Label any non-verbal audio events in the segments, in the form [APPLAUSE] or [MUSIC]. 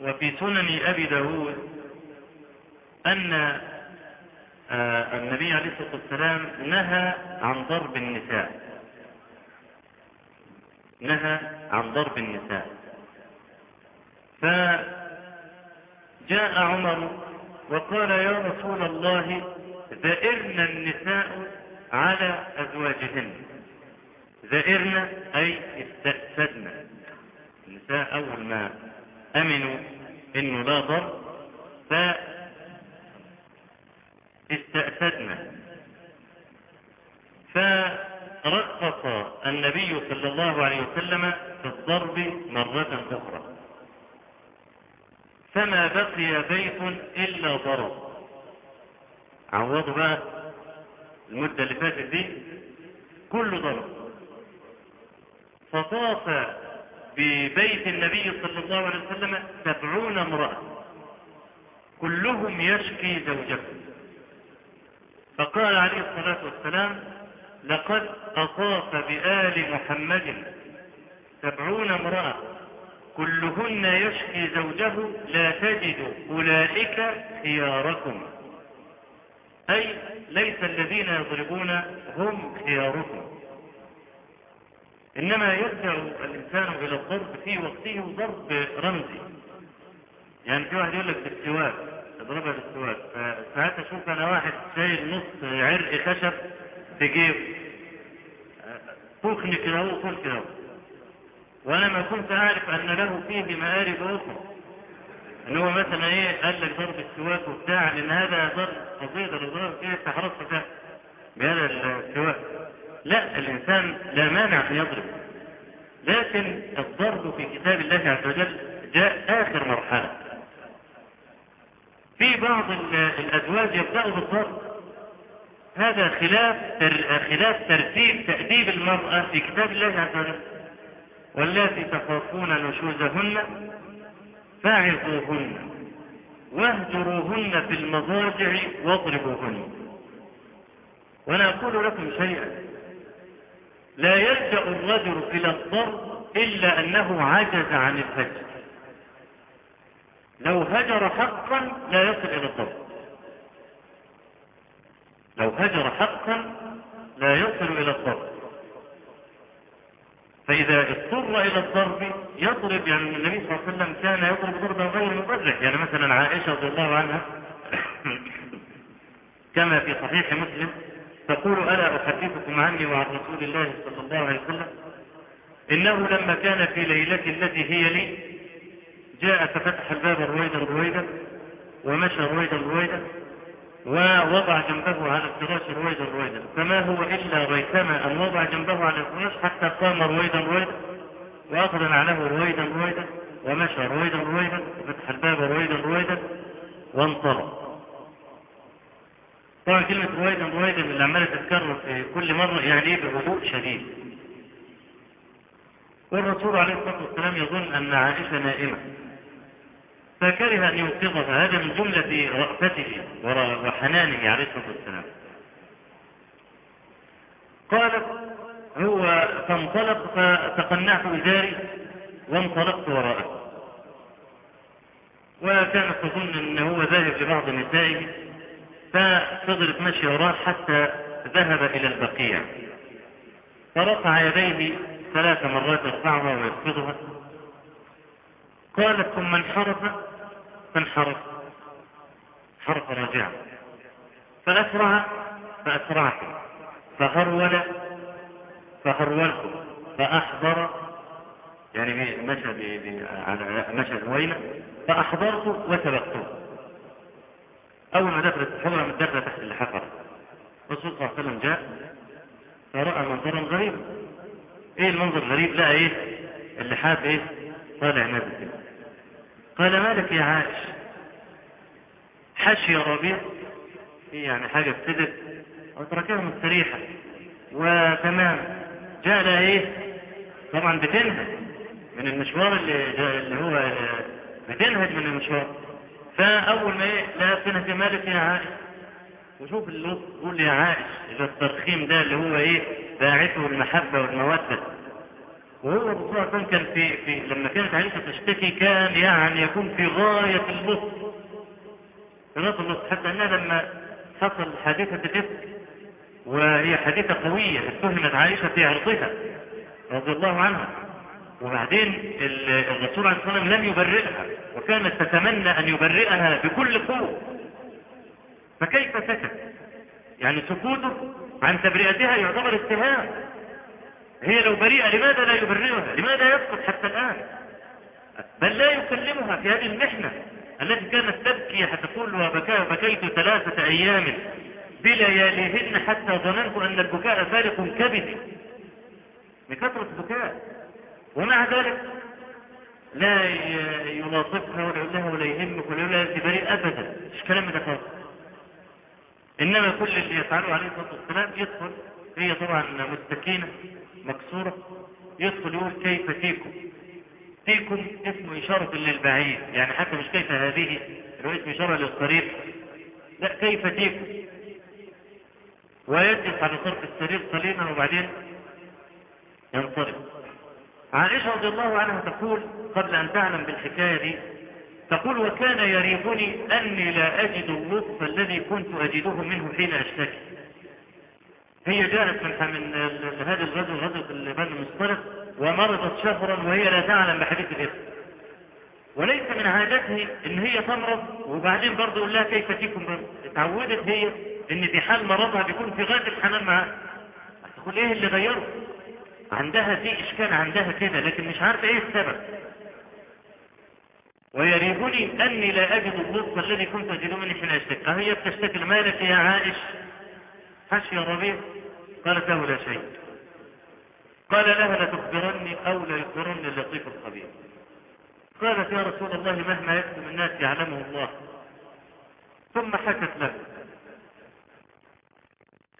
وفي سنن أبي داود أن آه، النبي عليه الصلاة والسلام نهى عن ضرب النساء. نهى عن ضرب النساء. فجاء عمر وقال يا رسول الله ذئرن النساء على أزواجهن. ذئرن أي استأسدن. النساء أول ما أمنوا إنه لا ضرب فاستأسدن فرخص النبي صلى الله عليه وسلم في الضرب مرة أخرى. فما بقي بيت إلا ضرب. عوضوا بقى المدة اللي فاتت دي كله ضرب. فطاف ببيت النبي صلى الله عليه وسلم سبعون امرأة. كلهم يشكي زوجته فقال عليه الصلاة والسلام لقد أطاف بآل محمد سبعون امرأة. كلهن يشكي زوجه لا تجد أولئك خياركم. أي ليس الذين يضربون هم خياركم. إنما يرجع الإنسان إلى الضرب في وقته ضرب رمزي. يعني في واحد يقول لك بالسواك أضربها بالسواك فساعات أشوف أنا واحد شايل نص عرق خشب في جيبه. فوقني كده هو فوق كده وأنا ما كنت أعرف أن له فيه مآرب أخرى. إن هو مثلا إيه قال لك ضرب السواك وبتاع لأن هذا ضرب قصيده لضرب تحرص فيها بهذا السواك لا الإنسان لا مانع أن يضرب. لكن الضرب في كتاب الله عز وجل جاء آخر مرحلة. في بعض الأزواج يبداوا بالضرب. هذا خلاف خلاف ترتيب تأديب المرأة في كتاب الله عز وجل. واللاتي تخافون نشوزهن فاعظوهن واهجروهن في المضاجع واضربوهن. وأنا أقول لكم شيئا. لا يلجأ الرجل إلى الضرب إلا أنه عجز عن الهجر. لو هجر حقا لا يصل إلى الضرب. لو هجر حقا لا يصل إلى الضرب. فإذا اضطر إلى الضرب يضرب يعني النبي صلى الله عليه وسلم كان يضرب ضربا غير مبرح يعني مثلا عائشة رضي الله عنها [COUGHS] كما في صحيح مسلم تقول ألا أحدثكم عني وعن رسول الله صلى الله عليه وسلم إنه لما كان في ليلة التي هي لي جاء ففتح الباب رويدا رويدا ومشى رويدا رويدا ووضع جنبه على الفراش رويدا رويدا فما هو إلا ريثما أن وضع جنبه على الفراش حتى قام رويدا رويدا وأخذ نعله رويدا رويدا ومشى رويدا رويدا وفتح الباب رويدا رويدا وانطلق. طبعا كلمة رويدا رويدا اللي عمالة تتكرر في كل مرة يعني بهدوء شديد. والرسول عليه الصلاة والسلام يظن أن عائشة نائمة. فكره أن يوقظها هذا من جملة رأفته وحنانه عليه الصلاة والسلام. قالت هو فانطلق فتقنعت إزاري وانطلقت وراءه. وكانت تظن أن هو ذاهب لبعض نسائه. ففضلت مشي وراه حتى ذهب إلى البقيع. فرفع يديه ثلاث مرات يرفعها ويخفضها قالت ثم انحرف فانحرف. حرف راجعا فأسرع فأسرعت. فهرول فهرولت. فأحضر. يعني مشى مشى هوينة فأحضرت وسبقته أول ما دخلت الحمرة من دخلت تحت الحفر الرسول صلى الله عليه وسلم جاء فرأى منظرا غريبا إيه المنظر الغريب؟ لا إيه؟ اللحاف إيه؟ طالع نازل كده. قال مالك يا عائش؟ حشي ربيع. إيه يعني حاجة ابتدت وتركها مستريحة. وتمام. جاء لها إيه؟ طبعا بتنهج من المشوار اللي, اللي هو بتنهج من المشوار. فاول ما إيه لا تنهج مالك يا عائش وشوف اللي يقول لي يا عائش إذا الترخيم ده اللي هو إيه باعثه المحبة والمودة. وهو وسلم كان في, في لما كانت عائشة تشتكي كان يعني يكون في غاية اللطف في غاية اللطف حتى أنها لما حصل حادثة الإفك وهي حادثة قوية اتهمت عائشة في عرضها رضي الله عنها. وبعدين الرسول عليه الصلاة والسلام لم يبرئها. وكانت تتمنى أن يبرئها بكل قوة. فكيف سكت يعني سكوته عن تبرئتها يعتبر اتهام هي لو بريئة لماذا لا يبرئها؟ لماذا يسقط حتى الآن؟ بل لا يكلمها في هذه المحنة التي كانت تبكي تقول وبكى بكيت ثلاثة أيام بلياليهن حتى ظننت أن البكاء فارق كبدي. بكثرة البكاء. ومع ذلك لا يلاطفها ولا يقول لها ولا يهمك ولا يقول لها بريء ابدا. مش كلام ده خالص إنما كل اللي يفعله عليه الصلاة والسلام يدخل هي طبعا مستكينة مكسورة يدخل يقول كيف فيكم؟ فيكم اسم إشارة للبعيد يعني حتى مش كيف هذه هو اسم إشارة للقريب لا كيف فيكم؟ ويجلس على طرف السرير قليلا وبعدين ينصرف. عائشة رضي الله عنها تقول قبل أن تعلم بالحكاية دي تقول وكان يريبني أني لا أجد اللطف الذي كنت أجده منه حين أشتكي. هي جاءت من من هذا الغزو غزوة بني المصطلق ومرضت شهرا وهي لا تعلم بحديث الإثم وليس من عادته إن هي تمرض وبعدين برضه يقول لها كيف برضه اتعودت هي إن في حال مرضها بيكون في غاية الحنان معها تقول إيه اللي غيره؟ عندها دي إشكال عندها كده لكن مش عارفة إيه السبب. ويريبني أني لا أجد اللطف الذي كنت أجده مني حين اشتكي هي بتشتكي مالك يا عائش؟ حش يا ربيع قالت له لا شيء. قال لها لتخبرني أو لا يخبرني اللطيف الخبير. قالت يا رسول الله مهما يكتم الناس يعلمه الله. ثم حكت له.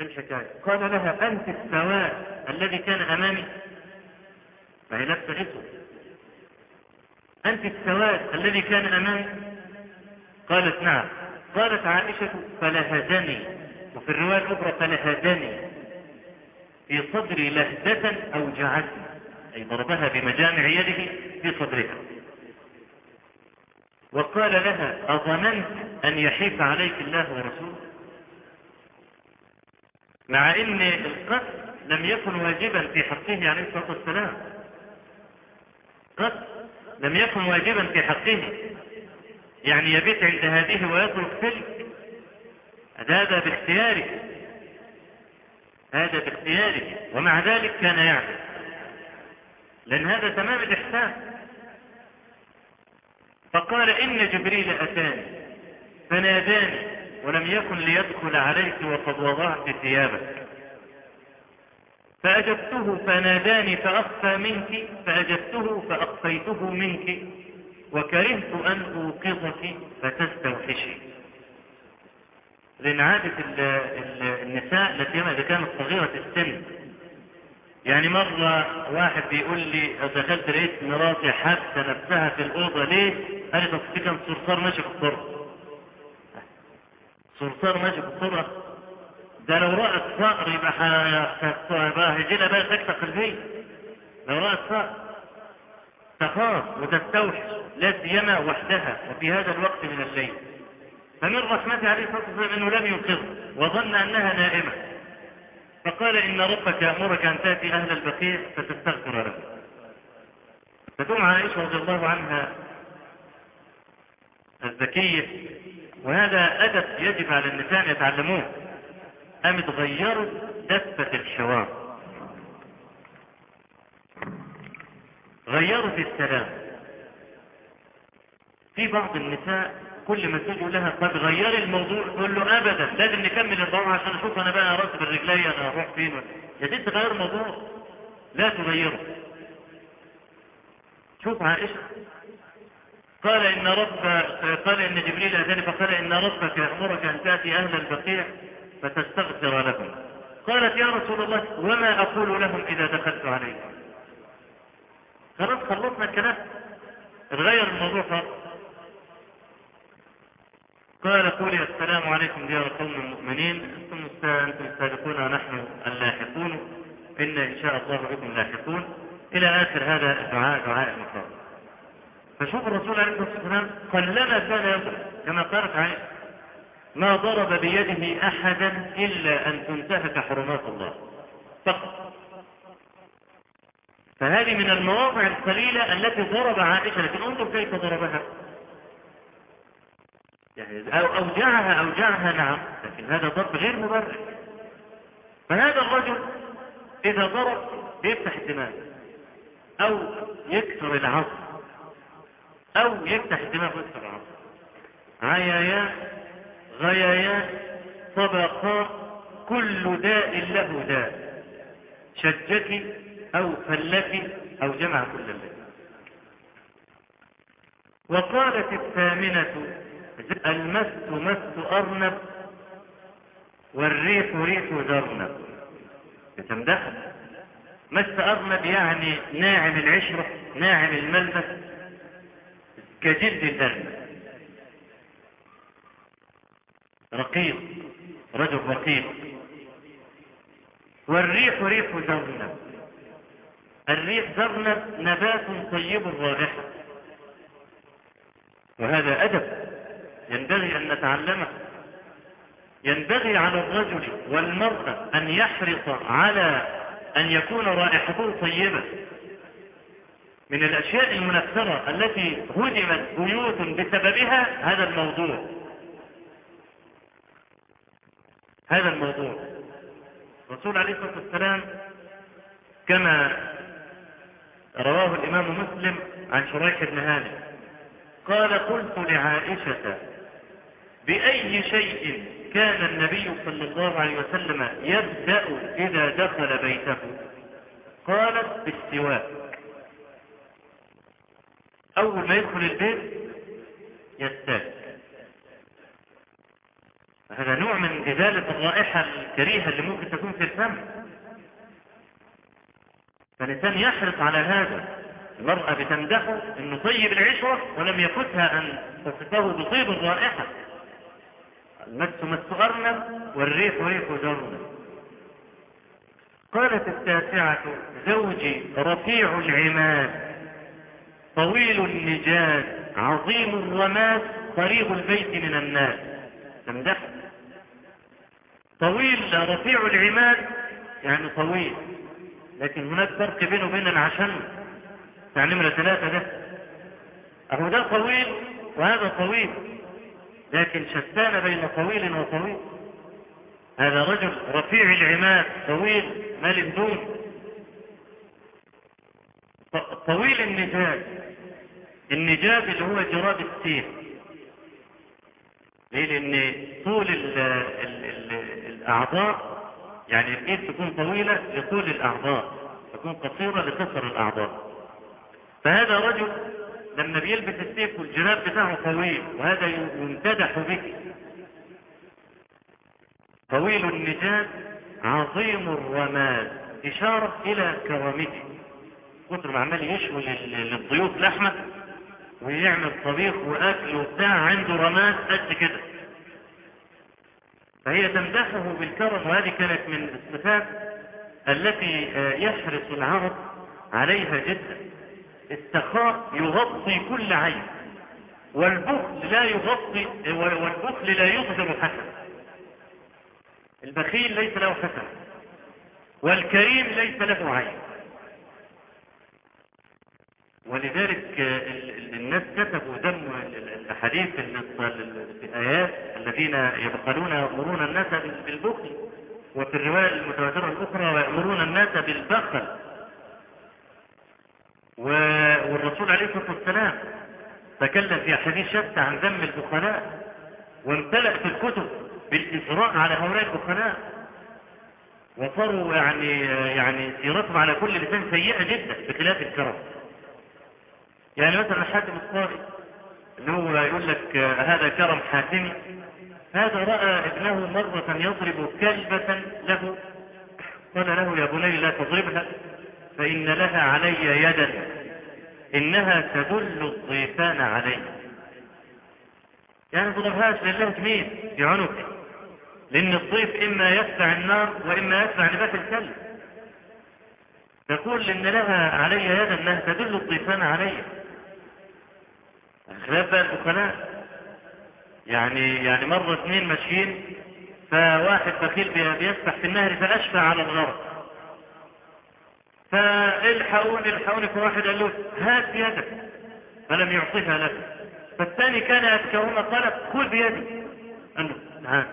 الحكاية. قال لها أنت السواد الذي كان أمامي فهي لابسة اسود أنت السواد الذي كان أمامي قالت نعم. قالت عائشة فلهدني وفي الرواية الأخرى فلهدني. في صدري لهدة أوجعتني أي ضربها بمجامع يده في صدرها. وقال لها أظننت أن يحيف عليك الله ورسوله؟ مع إن القتل لم يكن واجبا في حقه عليه الصلاة والسلام. قتل لم يكن واجبا في حقه. يعني يبيت عند هذه ويترك تلك هذا باختياره. هذا باختياره. ومع ذلك كان يعمل. لأن هذا تمام الإحسان. فقال إن جبريل أتاني فناداني. ولم يكن ليدخل عليك وقد وضعت ثيابك. فأجبته فناداني فأخفى منك فأجبته فأخفيته منك وكرهت أن أوقظك فتستوحشي. لأن عادة النساء التي إذا كانت صغيرة السن يعني مرة واحد بيقول لي دخلت لقيت مراتي حابسة نفسها في الأوضة ليه؟ قالت أصل كان صرصار ماشي في الطرق. صرصار ماشي بسرعة ده لو رأت صقر يبقى هيجي لها بقى سكتة قلبية لو رأت صقر تخاف وتستوحش لا سيما وحدها وفي هذا الوقت من الليل فمن رحمته عليه الصلاة والسلام أنه لم ينقذ وظن أنها نائمة. فقال إن ربك يأمرك أن تأتي أهل البقيع فتستغفر له فتقوم عائشة رضي الله عنها الذكية وهذا أدب يجب على النساء يتعلموه. قامت غيرت دفة الحوار غيرت السلام. في بعض النساء كل ما تقول لها قد غيري الموضوع تقول له ابدا لازم نكمل الضوء عشان أشوف أنا بقى راسب الرجلية أنا أروح فين؟ يا ست تغير الموضوع. لا تغيره شوف عائشة قال إن رب قال إن جبريل أتاني فقال إن ربك يأمرك أن تأتي أهل البقيع فتستغفر لهم. قالت يا رسول الله وما أقول لهم إذا دخلت عليهم خلاص خلصنا الكلام. اتغير الموضوع خالص. قال قولي السلام عليكم ديار قوم المؤمنين. أنتم أنتم السابقون ونحن اللاحقون. إن إن شاء الله بكم لاحقون. إلى آخر هذا الدعاء دعاء المصاب فشوف الرسول عليه الصلاة والسلام قلما كان يضرب كما قالت عائشة ما ضرب بيده أحدا إلا أن تنتهك حرمات الله. فقط. فهذه من المواضع القليلة التي ضرب عائشة لكن انظر كيف ضربها. يعني أو أوجعها أوجعها نعم لكن هذا ضرب غير مبرر. فهذا الرجل إذا ضرب يفتح الدماغ أو يكسر العصر أو يفتح الدماغ ويكسر العصر عيايا غيايا طبقا كل داء له داء. شجك أو فلك أو جمع كل الليل. وقالت الثامنة المس مس أرنب والريح ريح ذرنب يتمدح مس أرنب يعني ناعم العشرة ناعم الملبس. كجلد الأرنب رقيق رجل رقيق. والريح ريح ذرنب الريح ذرنب نبات طيب الرائحة وهذا أدب ينبغي أن نتعلمه. ينبغي على الرجل والمرأة أن يحرص على أن يكون رائحته طيبة. من الأشياء المنفرة التي هدمت بيوت بسببها هذا الموضوع. هذا الموضوع. الرسول عليه الصلاة والسلام كما رواه الإمام مسلم عن شريح بن هاني قال قلت لعائشة بأي شيء كان النبي صلى الله عليه وسلم يبدأ إذا دخل بيته؟ قالت بالسواك. أول ما يدخل البيت يستاك هذا نوع من إزالة الرائحة الكريهة اللي ممكن تكون في الفم. فالإنسان يحرص على هذا. المرأة بتمدحه إنه طيب العشرة ولم يفتها أن تصفه بطيب الرائحة. المس مس أرنب والريح ريح جرنب قالت التاسعة زوجي رفيع العماد. طويل النجاد عظيم الرماد قريب البيت من الناس. تمدحه طويل رفيع العماد يعني طويل. لكن هناك فرق بينه وبين العشن بتاع نمرة ثلاثة ده. أهو ده طويل وهذا طويل. لكن شتان بين طويل وطويل. هذا رجل رفيع العماد طويل مال دون. طويل النجاب النجاب اللي هو جراب السيف ليه؟ لأن طول ال ال ال الأعضاء يعني الإيد تكون طويلة لطول الأعضاء تكون قصيرة لقصر الأعضاء. فهذا رجل لما بيلبس السيف والجناب بتاعه طويل وهذا يمتدح به. طويل النجاد عظيم الرماد إشارة إلى كرامته. كتر ما عمال يشوي للضيوف لحمة ويعمل طبيخ وأكل وبتاع عنده رماد قد كده. فهي تمدحه بالكرم وهذه كانت من الصفات التي يحرص العرب عليها جدا. السخاء يغطي كل عين والبخل لا يغطي والبخل لا يظهر حسن. البخيل ليس له حسن والكريم ليس له عين. ولذلك الناس كتبوا دم الحديث الآيات الذين يبخلون يأمرون الناس بالبخل وفي الرواية المتواترة الأخرى ويأمرون الناس بالبخل. والرسول عليه الصلاة والسلام تكلم في حديث شتى عن ذم البخلاء وامتلأت الكتب بالإجراء على هؤلاء البخلاء. وصاروا يعني يعني سيرتهم على كل لسان سيئة جدا بخلاف الكرم. يعني مثلا حاتم الطائي اللي هو يقول لك هذا كرم حاتمي. هذا رأى ابنه مرة يضرب كلبة له قال له يا بني لا تضربها فإن لها علي يدا إنها تدل الضيفان علي. يعني ضربهاش لله مين في عنق لأن الضيف إما يدفع النار وإما يدفع نبات الكلب. تقول إن لها علي يدا أنها تدل الضيفان علي. خلاف بقى البخلاء يعني يعني مرة اثنين ماشيين فواحد بخيل بيسبح في النهر فأشفى على الغرق فالحقوني الحقوني فواحد قال له هات يدك فلم يعطيها لك فالثاني كان أذكرهما قال خذ بيدي. قال له هات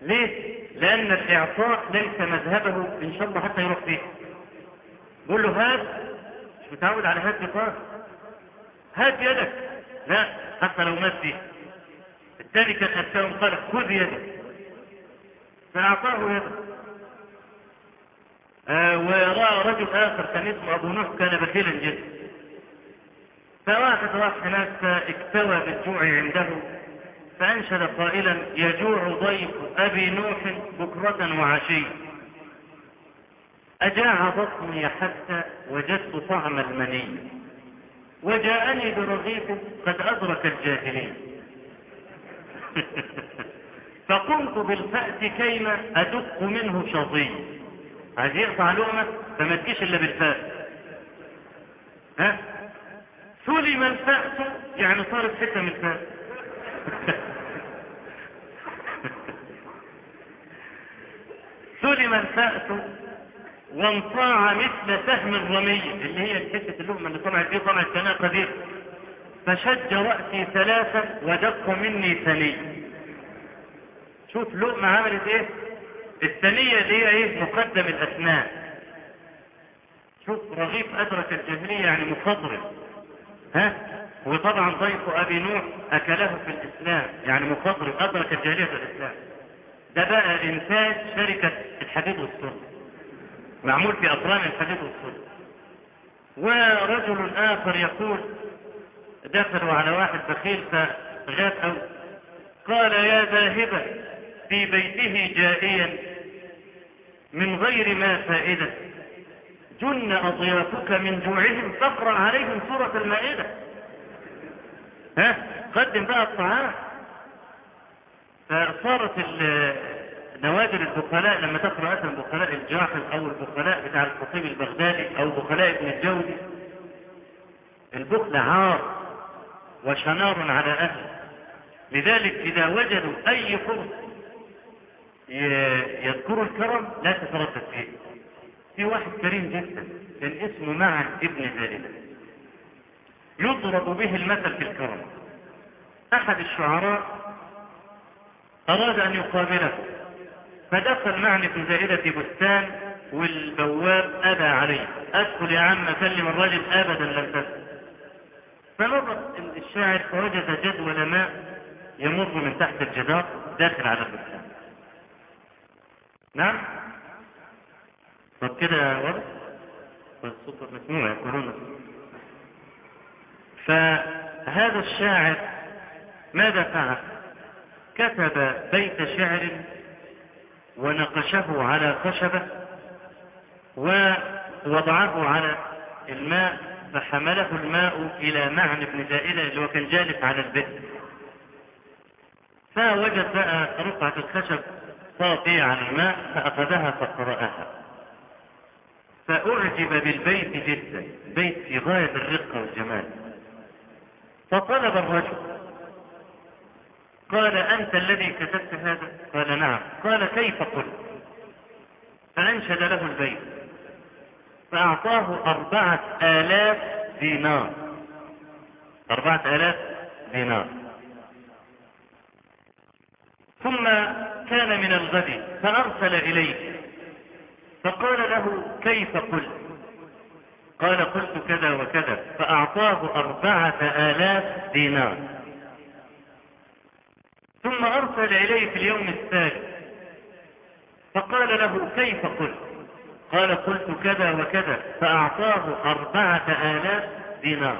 ليه؟ لأن الإعطاء ليس مذهبه إن شاء الله حتى يروح فيه. قول له هات. مش متعود على هات بقى هات يدك. لا حتى لو مات فيه الثاني كان أتاهم قال خذ يدك. فأعطاه يده آه ورأى رجل آخر كان اسمه أبو نوح كان بخيلا جدا. فواحد راح هناك فاكتوى بالجوع عنده فأنشد قائلا يجوع ضيف أبي نوح بكرة وعشي أجاع بطني حتى وجدت طعم المني. وجاءني برغيف قد أدرك الجاهلين. [LAUGHS] فقمت بالفأس كيما أدق منه شظي عايز يقطع لقمة؟ فما تجيش إلا بالفأس ها؟ سلم الفأس يعني صارت حتة من الفأس [LAUGHS] سلم الفأس وانصاع مثل سهم الرمي اللي هي حتة اللقمة اللي طلعت دي طلعت كانها قدير فشج رأسي ثلاثا ودق مني ثني. شوف لقمة عملت إيه؟ الثانية اللي هي إيه؟ مقدم الاسنان شوف رغيف أدرك الجاهلية يعني مخضرم. ها؟ وطبعا ضيف أبي نوح أكله في الإسلام يعني مخضرم أدرك الجاهلية في الإسلام. ده بقى انتاج شركة الحديد والصلب معمول في افران الحديد والصلب ورجل آخر يقول دخلوا على واحد بخيل فغاب أو قال يا ذاهبا في بيته جائيا من غير ما فائدة. جن أضيافك من جوعهم فاقرأ عليهم سورة المائدة. ها؟ قدم بقى الطعام. فصارت نوادر البخلاء لما تقرأ مثلا بخلاء الجاحظ أو البخلاء بتاع الخطيب البغدادي أو بخلاء ابن الجوزي البخل عار وشنار على أهله. لذلك إذا وجدوا أي فرصة يذكروا الكرم لا تتردد فيه. في واحد كريم جدا كان اسمه معن ابن زائدة يضرب به المثل في الكرم. أحد الشعراء أراد أن يقابله. فدخل معن ابن زائدة بستان والبواب أبى عليه. أدخل يا عم أكلم الرجل أبدا لم تدخل فنظر الشاعر فوجد جدول ماء يمر من تحت الجدار داخل على البستان. نعم؟ طب كده واضح والصوت مسموع يقولون فهذا الشاعر ماذا فعل؟ كتب بيت شعر ونقشه على خشبة ووضعه على الماء فحمله الماء إلى معن بن زائدة اللي هو كان جالس على البئر فوجد بقى رقعة الخشب طافية على الماء فأخذها فقرأها. فأعجب بالبيت جدا بيت في غاية الرقة والجمال. فطلب الرجل قال أنت الذي كتبت هذا؟ قال نعم. قال كيف قلت؟ فأنشد له البيت. فأعطاه أربعة آلاف دينار. أربعة آلاف دينار. ثم كان من الغد فأرسل إليه. فقال له كيف قلت؟ قال قلت كذا وكذا. فأعطاه أربعة آلاف دينار. ثم أرسل إليه في اليوم الثالث. فقال له كيف قلت؟ قال قلت كذا وكذا فأعطاه أربعة آلاف دينار.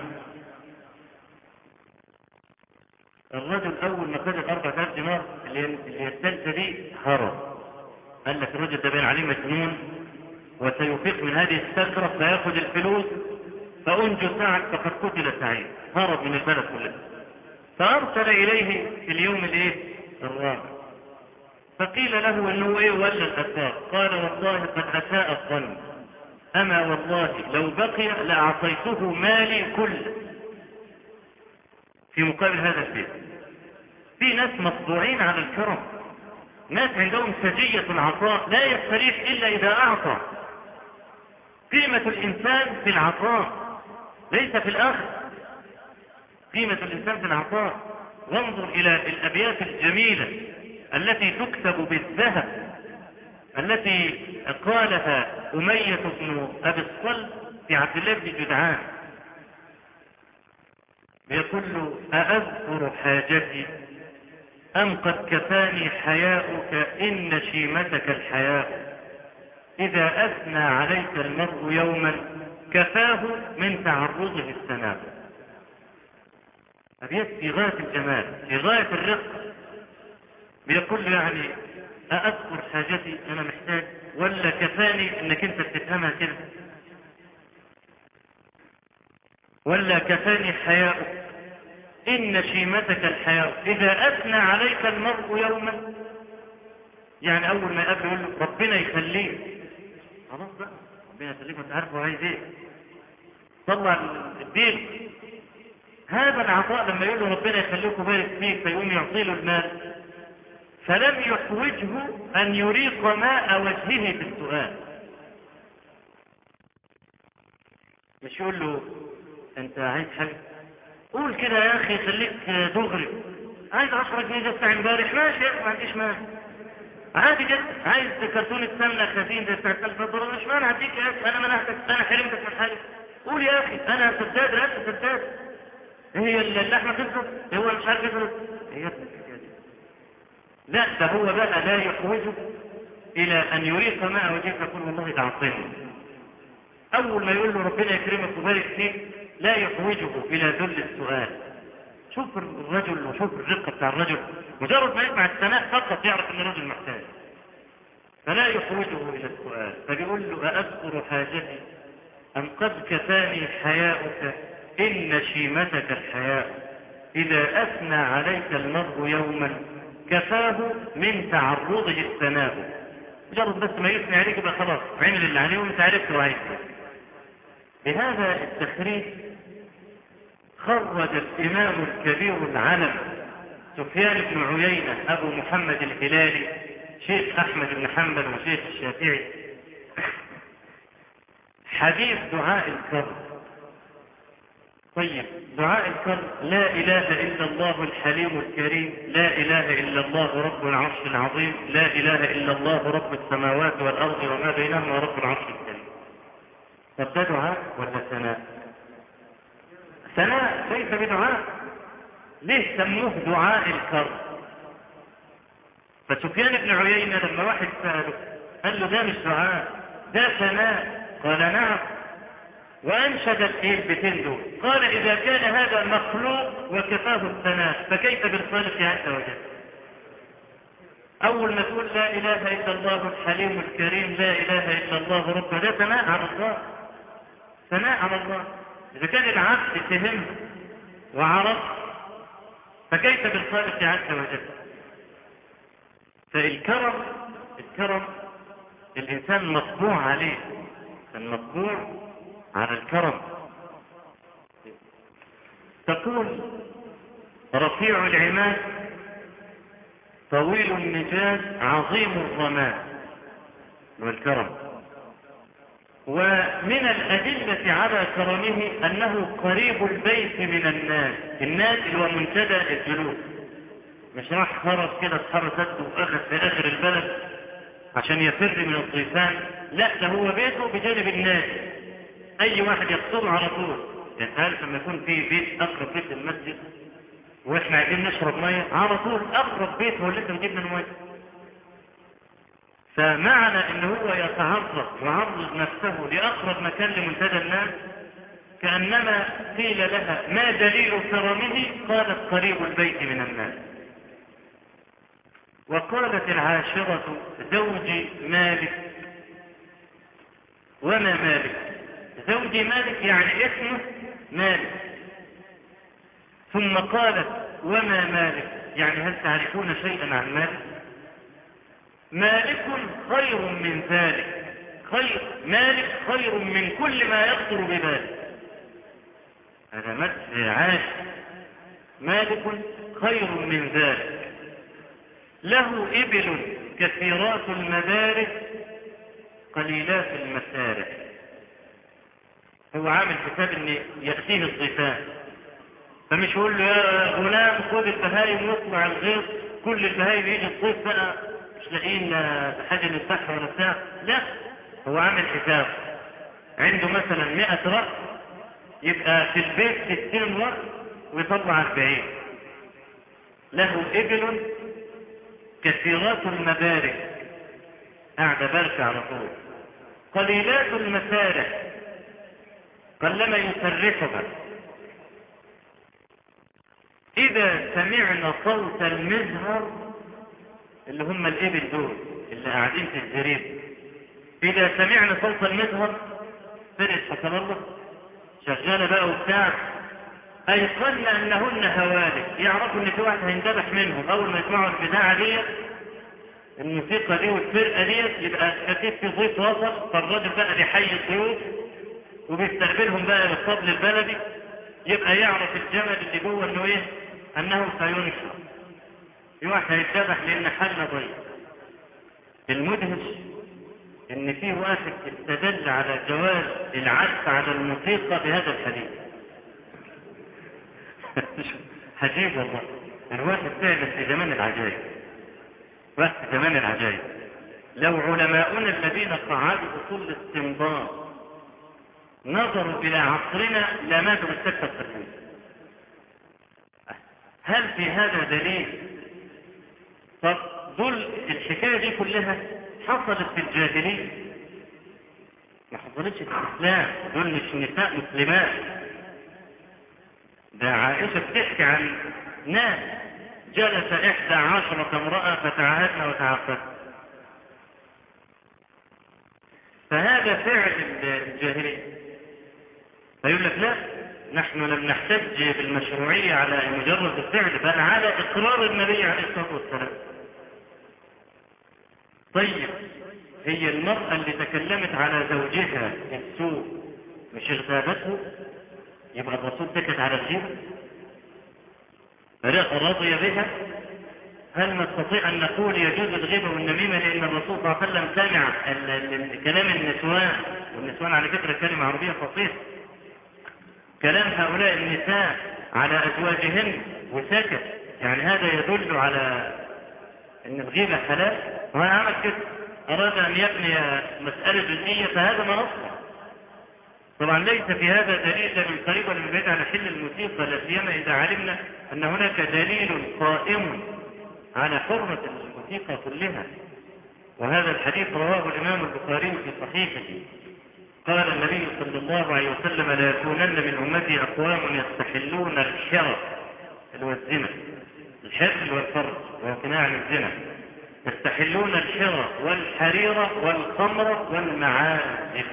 الرجل أول ما خد الأربعة آلاف دينار اللي الثالثة دي هرب. قال لك الرجل ده باين عليه مجنون وسيفيق من هذه السكرة فياخذ الفلوس فأنجو سعد فقد قتل سعيد. هرب من البلد كلها. فأرسل إليه في اليوم الإيه؟ الرابع. فقيل له إنه إيه؟ ولا الاثار قال والله قد أساء الظن. أما والله لو بقي لأعطيته مالي كله. في مقابل هذا البيت في ناس مطبوعين على الكرم ناس عندهم سجية العطاء لا يستريح إلا إذا أعطى. قيمة الإنسان في العطاء ليس في الآخر. قيمة الإنسان في العطاء وانظر إلى الأبيات الجميلة التي تكتب بالذهب التي قالها أمية بن أبي الصلب في عبد الله بن جدعان. يقول له أأذكر حاجتي أم قد كفاني حياؤك إن شيمتك الحياء. إذا أثنى عليك المرء يوما كفاه من تعرضه السناء أبيات في غاية الجمال في غاية الرقة بيقول يعني أذكر حاجتي أنا محتاج ولا كفاني إنك أنت بتفهمها كده؟ ولا كفاني حياؤك؟ إن شيمتك الحياء. إذا أثنى عليك المرء يوما يعني أول ما يقابل يقول له ربنا يخليك. خلاص بقى ربنا يخليك وأنت عارف هو عايز إيه. طلع الدين. هذا العطاء لما يقول له ربنا يخليك وبارك فيك فيقوم يعطي له المال فلم يحوجه أن يريق ماء وجهه بالسؤال. مش يقول له أنت عايز حاجة؟ قول كده يا أخي خليك دغري. عايز 10 جنيه بتاع امبارح؟ ماشي ما عنديش مانع. عادي جدا. عايز كرتون السمنة خفيف ده بتاع 3000 دولار مش مانع اديك يا أخي. أنا منعتك. أنا حرمتك من حاجة. قول يا أخي أنا سداد أنت سداد. هي اللحمة تفرط هو مش عارف يفرط هي لا ده هو بقى لا يحوجه إلى أن يريق ماء وجهك يقول والله تعطيني أول ما يقول له ربنا يكرمك وبارك فيك لا يحوجه إلى ذل السؤال. شوف الرجل وشوف الرقة بتاع الرجل. مجرد ما يسمع الثناء فقط يعرف إن الرجل محتاج. فلا يحوجه إلى السؤال. فبيقول له أأذكر حاجتي أم قد كفاني حياؤك إن شيمتك الحياء. إذا أثنى عليك المرء يوما كفاه من تعرضه الثناء. مجرد بس ما يثني عليك يبقى خلاص عمل اللي عليه وانت عرفت وعيت بهذا التخريج خرج الإمام الكبير العلم سفيان بن عيينة أبو محمد الهلالي شيخ أحمد بن حنبل وشيخ الشافعي. حديث دعاء الكرب. طيب دعاء الكرب لا إله إلا الله الحليم الكريم. لا إله إلا الله رب العرش العظيم. لا إله إلا الله رب السماوات والأرض وما بينهما رب العرش الكريم. طب دعاء ولا ثناء؟ ثناء ليس بدعاء؟ ليه سموه دعاء الكرب فسفيان بن عيينة لما واحد سأله قال له ده مش دعاء ده ثناء؟ قال نعم. وأنشد البيتين دول. قال إذا كان هذا مخلوق وكفاه الثناء فكيف بالخالق عز وجل؟ أول ما تقول لا إله إلا الله الحليم الكريم لا إله إلا الله رب ده ثناء على الله. ثناء على الله. إذا كان العبد فهم وعرف فكيف بالخالق عز وجل؟ فالكرم الكرم الإنسان مطبوع عليه. المطبوع على الكرم. تقول رفيع العماد طويل النجاز عظيم الرماد والكرم. ومن الأدلة على كرمه أنه قريب البيت من الناس الناس هو منتدى الجلوس. مش راح خرج كده اتحرى سده واخذ في آخر البلد عشان يفر من الضيفان؟ لا ده هو بيته بجانب الناس. أي واحد يقصده على طول. عارف لما يكون في بيت أقرب بيت المسجد وإحنا عايزين نشرب مية على طول أقرب بيت هو اللي انت بتجيب منه مية. فمعنى إن هو يتعرض ويعرض نفسه لأقرب مكان لمنتدى الناس كأنما قيل لها ما دليل كرمه؟ قالت قريب البيت من الناس. وقالت العاشرة زوجي مالك. وما مالك؟ زوجي مالك يعني اسمه مالك. ثم قالت وما مالك؟ يعني هل تعرفون شيئا عن مالك؟ مالك خير من ذلك. خير مالك خير من كل ما يخطر ببالك هذا مدح عاش. مالك خير من ذلك. له إبل كثيرات المدارس قليلات المسارح هو عامل حساب إن يأتيه الضيفان فمش يقول له يا غلام خذ البهايم واطلع الغيط كل البهايم يجي الضيف بقى. مش لاقيين حاجة نفتحها ولا بتاع. لا هو عامل حساب. عنده مثلا 100 رأس يبقى في البيت 60 رأس ويطلع 40 له إبل كثيرات المبارك. قاعدة باركة على طول. قليلات المسارح. قلما يفرحها إذا سمعنا صوت المزهر اللي هم الإبل دول اللي قاعدين في الزريب إذا سمعنا صوت المزهر فرق حسن الله. شغالة بقى وبتاع. أيقن أنهن هوالك. يعرفوا إن في واحد هيندبح منهم. أول ما يسمعوا البداعة دي الموسيقى دي والفرقة دي يبقى أكيد في ضيف وسط فالراجل بقى بيحيي الضيوف. وبيستقبلهم بقى بالطبل البلدي يبقى يعرف الجمل اللي جوه انه إيه؟ انه سينشر واحد هيتذبح لأن حل ضيف المدهش إن في واحد استدل على جواز العزف على الموسيقى بهذا الحديث. [LAUGHS] عجيب والله. الواحد فعلا في زمان العجائب في زمان العجائب لو علماؤنا الذين قعدوا اصول الاستنباط نظروا إلى عصرنا لماتوا بالسكتة التقليد هل في هذا دليل؟ طب دول الحكاية دي كلها حصلت في الجاهلية؟ ما حصلتش في الإسلام دول مش نساء مسلمات. ده عائشة بتحكي عن ناس جلس إحدى عشرة امرأة فتعاهدنا وتعاقدنا فهذا فعل الجاهلية. فيقول لك لا نحن لم نحتج بالمشروعية على مجرد الفعل بل على إقرار النبي عليه الصلاة والسلام. طيب هي المرأة اللي تكلمت على زوجها السوء مش اغتابته يبقى الرسول سكت على الغيبة رضي بها؟ هل نستطيع أن نقول يجوز الغيبة والنميمة لأن الرسول صلى الله عليه وسلم سمع كلام النسوان؟ والنسوان على فكرة كلمة عربية فصيحة. كلام هؤلاء النساء على أزواجهن وسكت. يعني هذا يدل على أن الغيبة حلال. وأنا عمل كده أراد أن يبني مسألة جزئية فهذا ما نصر طبعا ليس في هذا دليل من قريب ولا من بعيد على حل الموسيقى لا سيما إذا علمنا أن هناك دليل قائم على حرمة الموسيقى كلها. وهذا الحديث رواه الإمام البخاري في صحيحه. قال النبي صلى الله عليه وسلم لا يكونن من أمتي أقوام يستحلون الحرى اللي هو الزنا الحر والفرج وقناع الزنا. يستحلون الحرى والحريرة والخمر والمعازف.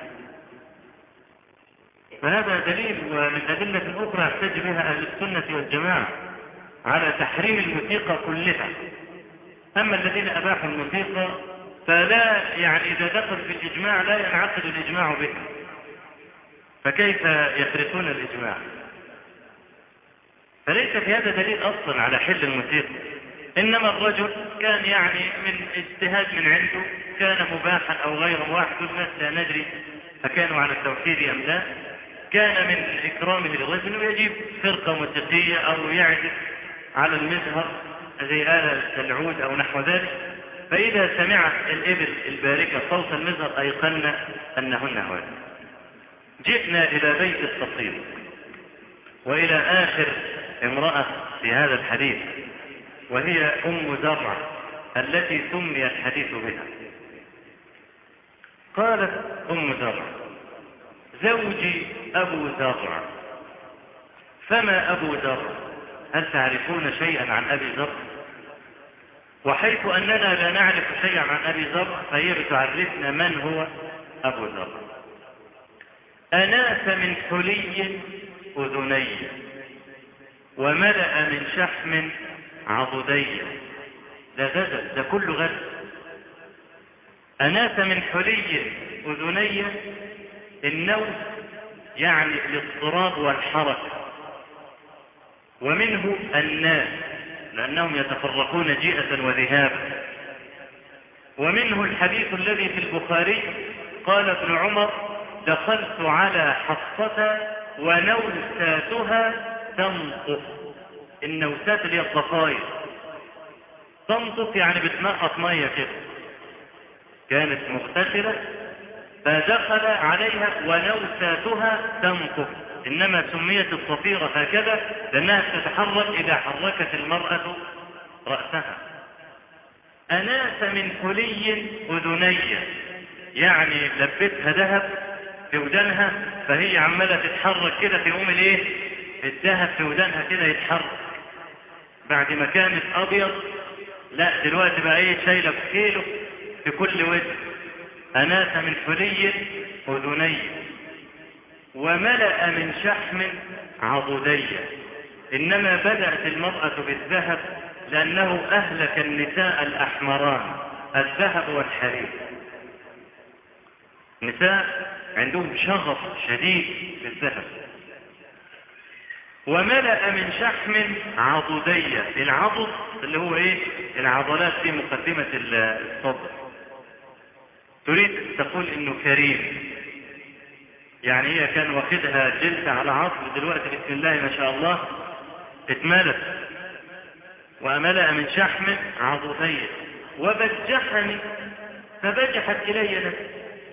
فهذا دليل ومن أدلة أخرى يحتج بها أهل السنة والجماعة على تحريم الموسيقى كلها. أما الذين أباحوا الموسيقى فلا يعني إذا دخل في الإجماع لا ينعقد الإجماع به. فكيف يتركون الإجماع؟ فليس في هذا دليل أصلا على حل الموسيقى إنما الرجل كان يعني من اجتهاد من عنده كان مباحا أو غير مباح الناس لا ندري فكانوا على التوحيد أم لا. كان من إكرامه للرجل يجيب فرقة موسيقية أو يعزف على المزهر زي آلة العود أو نحو ذلك. فإذا سمعت الإبل الباركة صوت المزهر أيقن أنهن هواتف جئنا إلى بيت التصير وإلى آخر امرأة في هذا الحديث وهي أم زرع التي سمي الحديث بها. قالت أم زرع زوجي أبو زرع. فما أبو زرع؟ هل تعرفون شيئا عن أبي زرع؟ وحيث أننا لا نعرف شيئا عن أبي زرع فهي بتعرفنا من هو أبو زرع أناس من حلي أذني وملأ من شحم عضدي. ده غزل ده كله غزل. أناس من حلي أذني النوم يعني الاضطراب والحركة. ومنه الناس. لأنهم يتفرقون جيئة وذهابا ومنه الحديث الذي في البخاري قال ابن عمر دخلت على حفصة ونوساتها تنطف النوسات اللي هي الضفاير تنطف يعني بتنقط مية كده. كانت مغتسلة فدخل عليها ونوساتها تنطف إنما سميت الصفيرة هكذا لأنها تتحرك إذا حركت المرأة رأسها. أناس من حلي أذنية يعني لبتها ذهب في ودانها فهي عمالة تتحرك كده في يوم الإيه؟ الذهب في ودانها كده يتحرك. بعد ما كانت أبيض لا دلوقتي بقى إيه؟ شايلة كيلو في كل وجه أناس من حلي أذنية وملأ من شحم عضدية إنما بدأت المرأة بالذهب لأنه أهلك النساء الأحمران الذهب والحرير. نساء عندهم شغف شديد بالذهب. وملأ من شحم عضدية العضد اللي هو إيه؟ العضلات في مقدمة الصدر. تريد تقول إنه كريم. يعني هي كان واخدها جلسة على عصر دلوقتي بسم الله ما شاء الله اتملت. وملأ من شحم عضدية وبجحني فبجحت إلي نفسي.